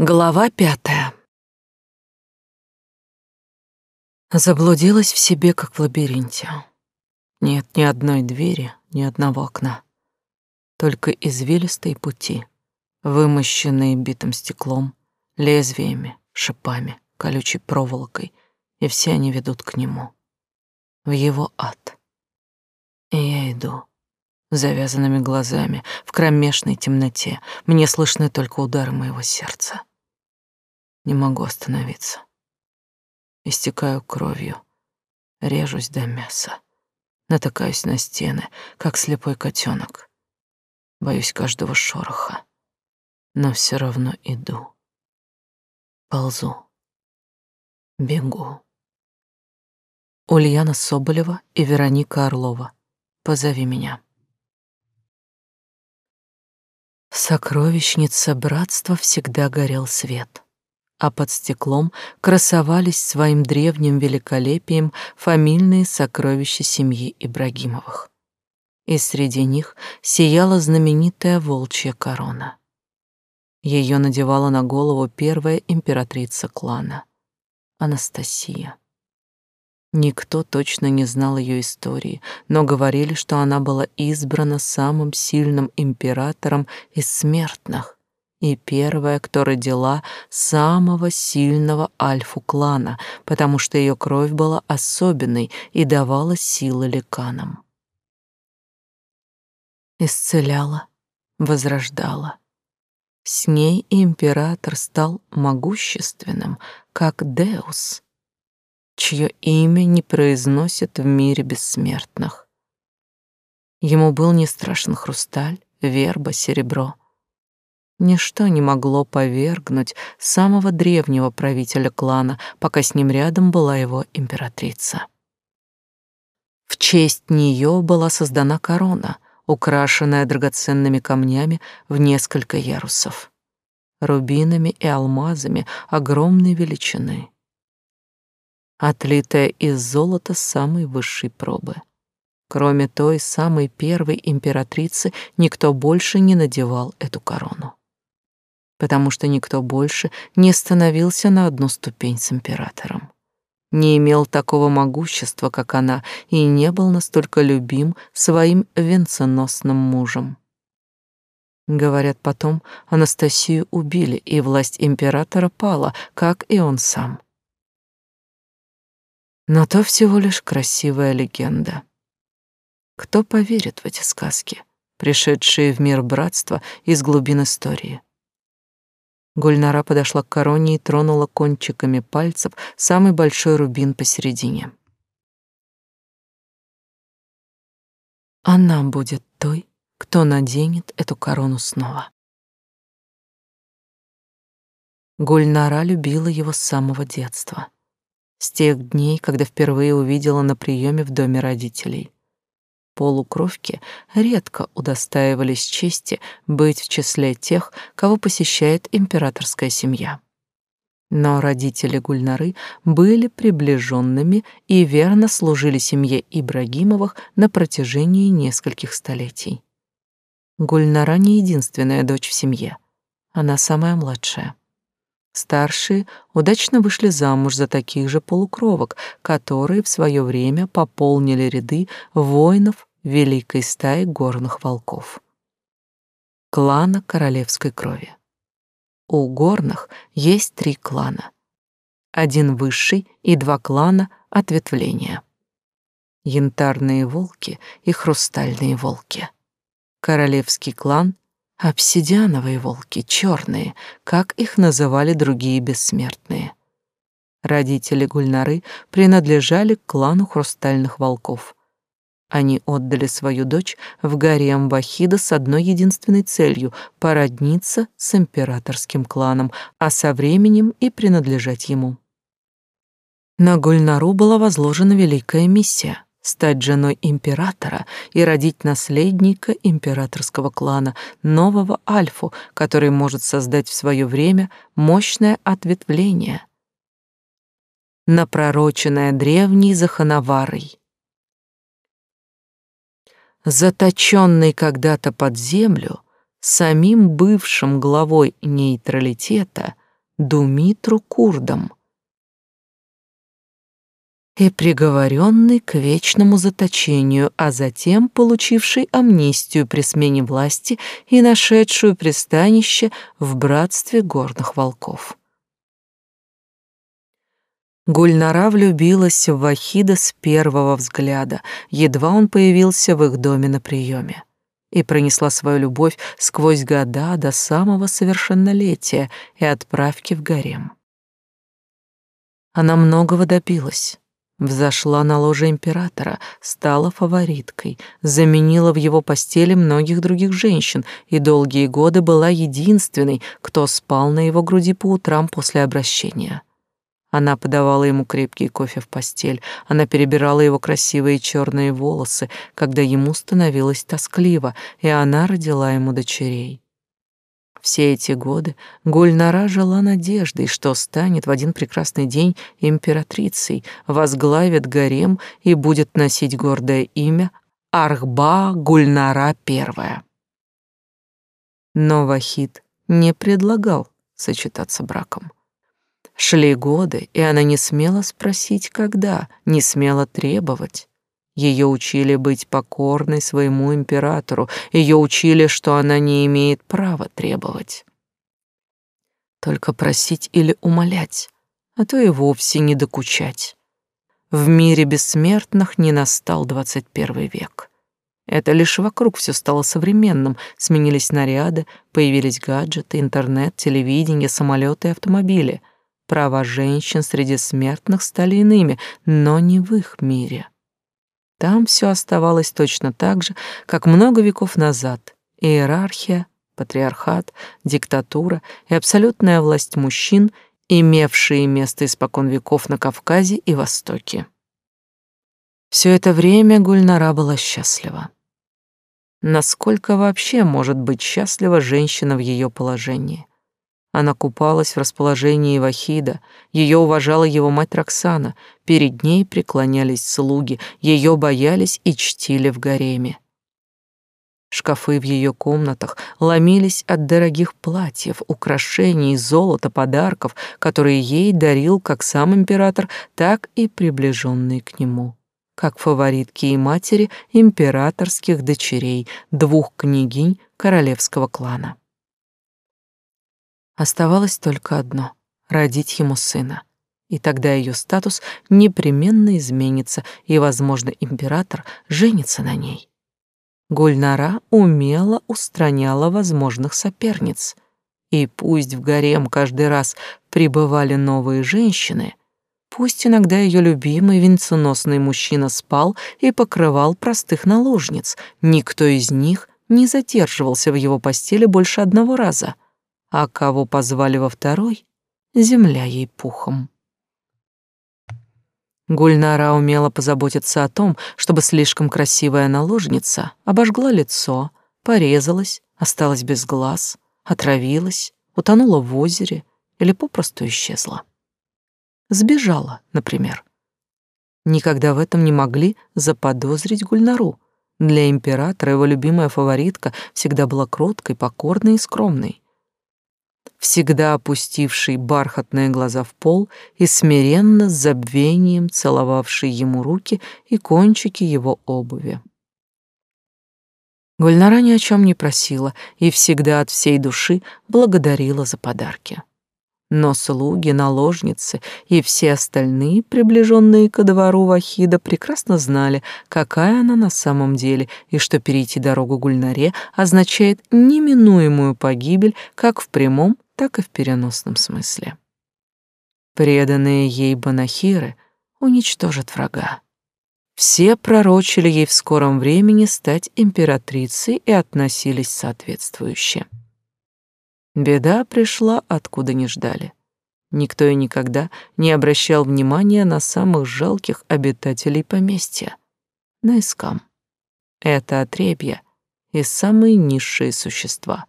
Глава пятая. Заблудилась в себе, как в лабиринте. Нет ни одной двери, ни одного окна. Только извилистые пути, вымощенные битым стеклом, лезвиями, шипами, колючей проволокой, и все они ведут к нему, в его ад. И я иду, завязанными глазами, в кромешной темноте. Мне слышны только удары моего сердца. Не могу остановиться. Истекаю кровью, режусь до мяса, натыкаюсь на стены, как слепой котенок. Боюсь каждого шороха, но все равно иду. Ползу. Бегу. Ульяна Соболева и Вероника Орлова. Позови меня. В сокровищнице братства всегда горел свет а под стеклом красовались своим древним великолепием фамильные сокровища семьи Ибрагимовых. И среди них сияла знаменитая волчья корона. Ее надевала на голову первая императрица клана — Анастасия. Никто точно не знал ее истории, но говорили, что она была избрана самым сильным императором из смертных, и первая, кто родила самого сильного альфу клана, потому что ее кровь была особенной и давала силы леканам. Исцеляла, возрождала. С ней император стал могущественным, как Деус, чье имя не произносят в мире бессмертных. Ему был не страшен хрусталь, верба, серебро — Ничто не могло повергнуть самого древнего правителя клана, пока с ним рядом была его императрица. В честь нее была создана корона, украшенная драгоценными камнями в несколько ярусов, рубинами и алмазами огромной величины, отлитая из золота самой высшей пробы. Кроме той самой первой императрицы, никто больше не надевал эту корону потому что никто больше не становился на одну ступень с императором. Не имел такого могущества, как она, и не был настолько любим своим венценосным мужем. Говорят, потом Анастасию убили, и власть императора пала, как и он сам. Но то всего лишь красивая легенда. Кто поверит в эти сказки, пришедшие в мир братства из глубин истории? Гульнара подошла к короне и тронула кончиками пальцев самый большой рубин посередине. Она будет той, кто наденет эту корону снова. Гульнара любила его с самого детства, с тех дней, когда впервые увидела на приеме в доме родителей полукровки редко удостаивались чести быть в числе тех, кого посещает императорская семья. Но родители Гульнары были приближенными и верно служили семье Ибрагимовых на протяжении нескольких столетий. Гульнара не единственная дочь в семье, она самая младшая. Старшие удачно вышли замуж за таких же полукровок, которые в свое время пополнили ряды воинов великой стаи горных волков. Клана королевской крови. У горных есть три клана. Один высший и два клана ответвления. Янтарные волки и хрустальные волки. Королевский клан — обсидиановые волки, черные, как их называли другие бессмертные. Родители Гульнары принадлежали к клану хрустальных волков — они отдали свою дочь в гарем Вахида с одной единственной целью — породниться с императорским кланом, а со временем и принадлежать ему. На Гульнару была возложена великая миссия — стать женой императора и родить наследника императорского клана, нового Альфу, который может создать в свое время мощное ответвление, напророченное древней Заханаварой заточенный когда-то под землю, самим бывшим главой нейтралитета, Думитру Курдом и приговоренный к вечному заточению, а затем получивший амнистию при смене власти и нашедшую пристанище в братстве горных волков. Гульнара влюбилась в Вахида с первого взгляда, едва он появился в их доме на приеме, и пронесла свою любовь сквозь года до самого совершеннолетия и отправки в гарем. Она многого добилась Взошла на ложе императора, стала фавориткой, заменила в его постели многих других женщин и долгие годы была единственной, кто спал на его груди по утрам после обращения. Она подавала ему крепкий кофе в постель, она перебирала его красивые черные волосы, когда ему становилось тоскливо, и она родила ему дочерей. Все эти годы Гульнара жила надеждой, что станет в один прекрасный день императрицей, возглавит гарем и будет носить гордое имя Архба Гульнара I. Но Вахид не предлагал сочетаться браком. Шли годы, и она не смела спросить, когда, не смела требовать. Ее учили быть покорной своему императору, ее учили, что она не имеет права требовать. Только просить или умолять, а то и вовсе не докучать. В мире бессмертных не настал двадцать первый век. Это лишь вокруг все стало современным, сменились наряды, появились гаджеты, интернет, телевидение, самолеты и автомобили. Права женщин среди смертных стали иными, но не в их мире. Там все оставалось точно так же, как много веков назад. Иерархия, патриархат, диктатура и абсолютная власть мужчин, имевшие место испокон веков на Кавказе и Востоке. Все это время Гульнара была счастлива. Насколько вообще может быть счастлива женщина в ее положении? Она купалась в расположении Вахида, ее уважала его мать Роксана, перед ней преклонялись слуги, ее боялись и чтили в гареме. Шкафы в ее комнатах ломились от дорогих платьев, украшений, золота, подарков, которые ей дарил как сам император, так и приближенные к нему, как фаворитки и матери императорских дочерей, двух княгинь королевского клана. Оставалось только одно — родить ему сына. И тогда ее статус непременно изменится, и, возможно, император женится на ней. Гульнара умело устраняла возможных соперниц. И пусть в гарем каждый раз прибывали новые женщины, пусть иногда ее любимый венценосный мужчина спал и покрывал простых наложниц, никто из них не задерживался в его постели больше одного раза — а кого позвали во второй, земля ей пухом. Гульнара умела позаботиться о том, чтобы слишком красивая наложница обожгла лицо, порезалась, осталась без глаз, отравилась, утонула в озере или попросту исчезла. Сбежала, например. Никогда в этом не могли заподозрить Гульнару. Для императора его любимая фаворитка всегда была кроткой, покорной и скромной всегда опустивший бархатные глаза в пол и смиренно с забвением целовавший ему руки и кончики его обуви. Гульнара ни о чем не просила и всегда от всей души благодарила за подарки. Но слуги, наложницы и все остальные, приближенные ко двору Вахида, прекрасно знали, какая она на самом деле, и что перейти дорогу Гульнаре означает неминуемую погибель как в прямом, так и в переносном смысле. Преданные ей банахиры уничтожат врага. Все пророчили ей в скором времени стать императрицей и относились соответствующе. Беда пришла, откуда не ждали. Никто и никогда не обращал внимания на самых жалких обитателей поместья, на искам. Это отребья и самые низшие существа.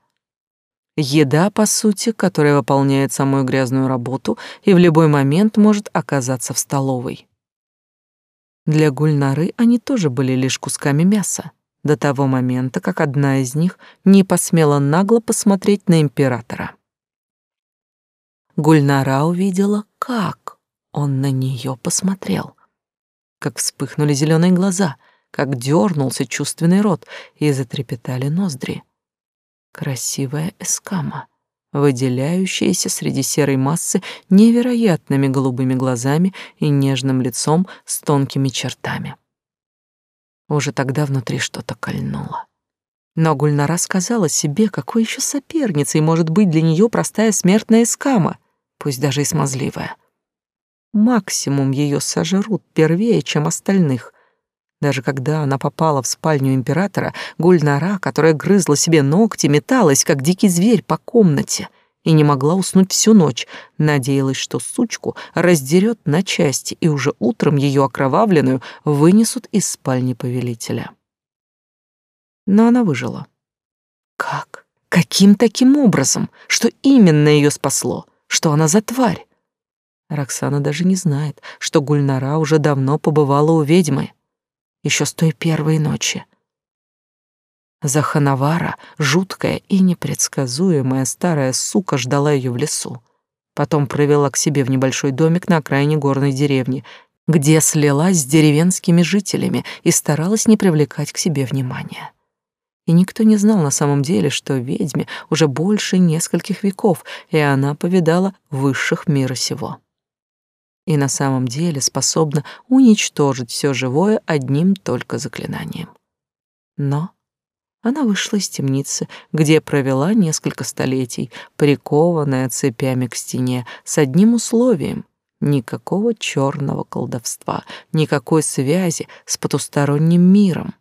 Еда, по сути, которая выполняет самую грязную работу и в любой момент может оказаться в столовой. Для Гульнары они тоже были лишь кусками мяса до того момента, как одна из них не посмела нагло посмотреть на императора. Гульнара увидела, как он на нее посмотрел. Как вспыхнули зеленые глаза, как дернулся чувственный рот и затрепетали ноздри. Красивая эскама, выделяющаяся среди серой массы невероятными голубыми глазами и нежным лицом с тонкими чертами. Уже тогда внутри что-то кольнуло. Но Гульнара сказала себе, какой еще соперницей может быть для нее простая смертная эскама — пусть даже и смазливая. Максимум ее сожрут первее, чем остальных. Даже когда она попала в спальню императора, Гульнара, которая грызла себе ногти, металась, как дикий зверь, по комнате и не могла уснуть всю ночь, надеялась, что сучку раздерет на части, и уже утром ее окровавленную вынесут из спальни повелителя. Но она выжила. Как? Каким таким образом? Что именно ее спасло? Что она за тварь? Роксана даже не знает, что Гульнара уже давно побывала у ведьмы, еще с той первой ночи. Заханавара, жуткая и непредсказуемая старая сука, ждала ее в лесу. Потом провела к себе в небольшой домик на окраине горной деревни, где слилась с деревенскими жителями и старалась не привлекать к себе внимания и никто не знал на самом деле, что ведьме уже больше нескольких веков, и она повидала высших мира сего. И на самом деле способна уничтожить все живое одним только заклинанием. Но она вышла из темницы, где провела несколько столетий, прикованная цепями к стене, с одним условием — никакого черного колдовства, никакой связи с потусторонним миром.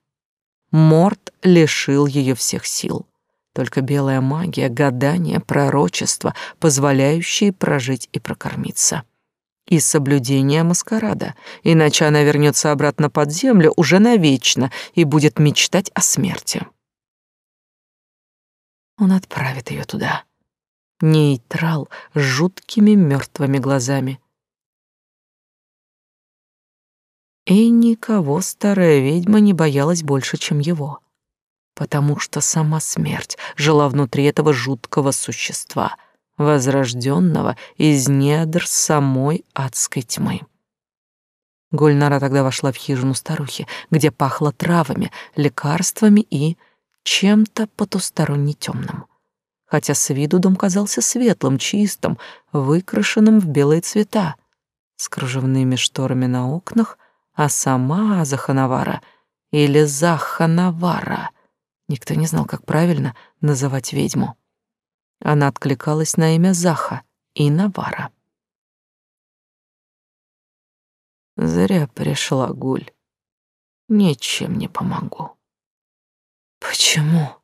Морт лишил ее всех сил. Только белая магия, гадание, пророчество, позволяющие прожить и прокормиться. И соблюдение маскарада, иначе она вернется обратно под землю уже навечно и будет мечтать о смерти. Он отправит ее туда. Нейтрал с жуткими мертвыми глазами, И никого старая ведьма не боялась больше, чем его, потому что сама смерть жила внутри этого жуткого существа, возрожденного из недр самой адской тьмы. Гульнара тогда вошла в хижину старухи, где пахло травами, лекарствами и чем-то потусторонне темным. Хотя с виду дом казался светлым, чистым, выкрашенным в белые цвета, с кружевными шторами на окнах — а сама Заханавара или Заханавара. Никто не знал, как правильно называть ведьму. Она откликалась на имя Заха и Навара. Зря пришла Гуль. Ничем не помогу. Почему?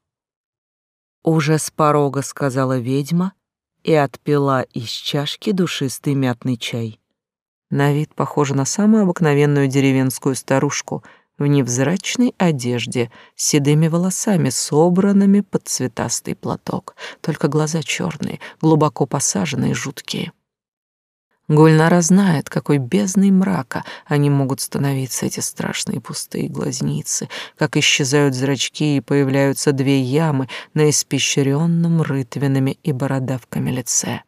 Уже с порога сказала ведьма и отпила из чашки душистый мятный чай. На вид похожа на самую обыкновенную деревенскую старушку в невзрачной одежде, с седыми волосами, собранными под цветастый платок, только глаза черные, глубоко посаженные, жуткие. Гульнара знает, какой бездной мрака они могут становиться, эти страшные пустые глазницы, как исчезают зрачки и появляются две ямы на испещренном рытвинами и бородавками лице.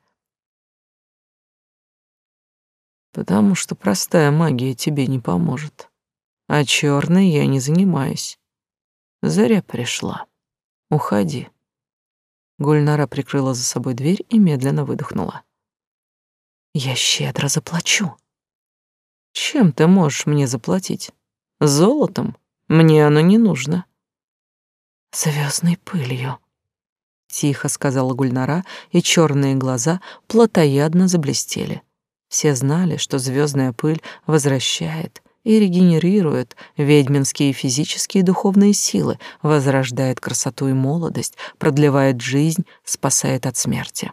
потому что простая магия тебе не поможет. А черной я не занимаюсь. Заря пришла. Уходи. Гульнара прикрыла за собой дверь и медленно выдохнула. Я щедро заплачу. Чем ты можешь мне заплатить? Золотом? Мне оно не нужно. Звездной пылью. Тихо сказала Гульнара, и черные глаза плотоядно заблестели. Все знали, что звездная пыль возвращает и регенерирует ведьминские физические и духовные силы, возрождает красоту и молодость, продлевает жизнь, спасает от смерти.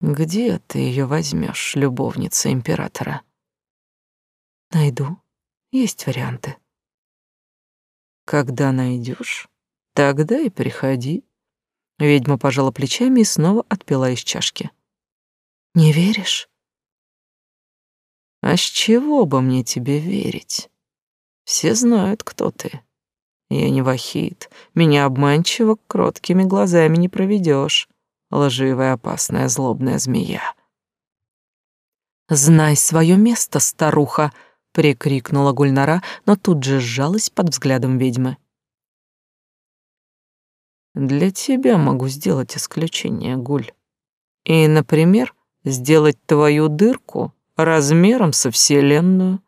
Где ты ее возьмешь, любовница императора? Найду. Есть варианты. Когда найдешь, тогда и приходи. Ведьма пожала плечами и снова отпила из чашки. Не веришь? А с чего бы мне тебе верить? Все знают, кто ты. Я не вахид, меня обманчиво кроткими глазами не проведешь. лживая, опасная, злобная змея. «Знай свое место, старуха!» — прикрикнула Гульнара, но тут же сжалась под взглядом ведьмы. «Для тебя могу сделать исключение, Гуль. И, например, сделать твою дырку размером со Вселенную,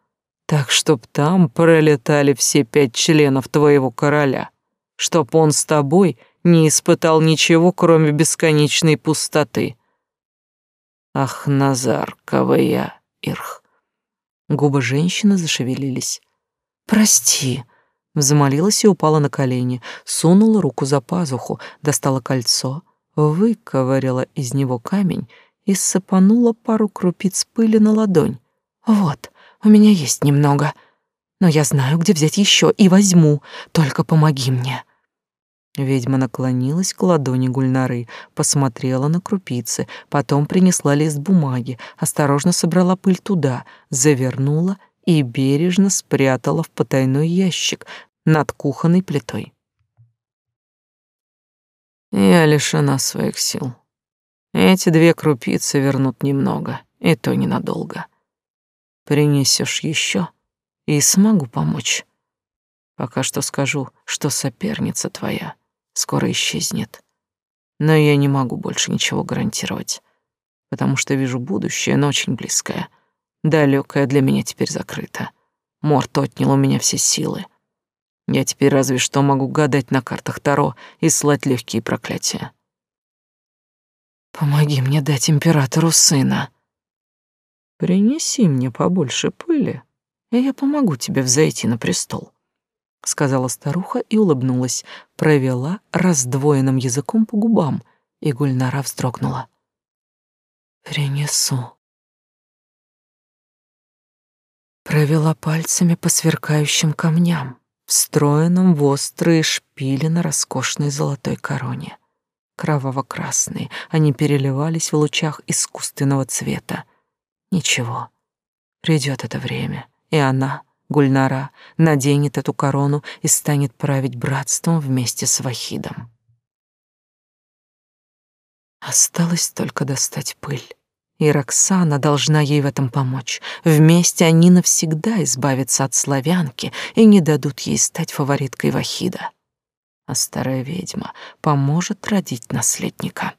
так чтоб там пролетали все пять членов твоего короля, чтоб он с тобой не испытал ничего, кроме бесконечной пустоты. Ах, Назар, Кавая, Ирх. Губы женщины зашевелились. Прости, взмолилась и упала на колени, сунула руку за пазуху, достала кольцо, выковыряла из него камень и сыпанула пару крупиц пыли на ладонь. Вот, у меня есть немного, но я знаю, где взять еще и возьму. Только помоги мне. Ведьма наклонилась к ладони Гульнары, посмотрела на крупицы, потом принесла лист бумаги, осторожно собрала пыль туда, завернула и бережно спрятала в потайной ящик над кухонной плитой. Я лишена своих сил. Эти две крупицы вернут немного, и то ненадолго. Принесешь еще, и смогу помочь. Пока что скажу, что соперница твоя скоро исчезнет. Но я не могу больше ничего гарантировать, потому что вижу будущее, но очень близкое. Далекое для меня теперь закрыто. Морт отнял у меня все силы. Я теперь разве что могу гадать на картах Таро и слать легкие проклятия. Помоги мне дать императору сына. Принеси мне побольше пыли, и я помогу тебе взойти на престол сказала старуха и улыбнулась, провела раздвоенным языком по губам, и Гульнара вздрогнула. «Принесу». Провела пальцами по сверкающим камням, встроенным в острые шпили на роскошной золотой короне. Кроваво-красные, они переливались в лучах искусственного цвета. Ничего, придет это время, и она Гульнара наденет эту корону и станет править братством вместе с Вахидом. Осталось только достать пыль. И Роксана должна ей в этом помочь. Вместе они навсегда избавятся от славянки и не дадут ей стать фавориткой Вахида. А старая ведьма поможет родить наследника.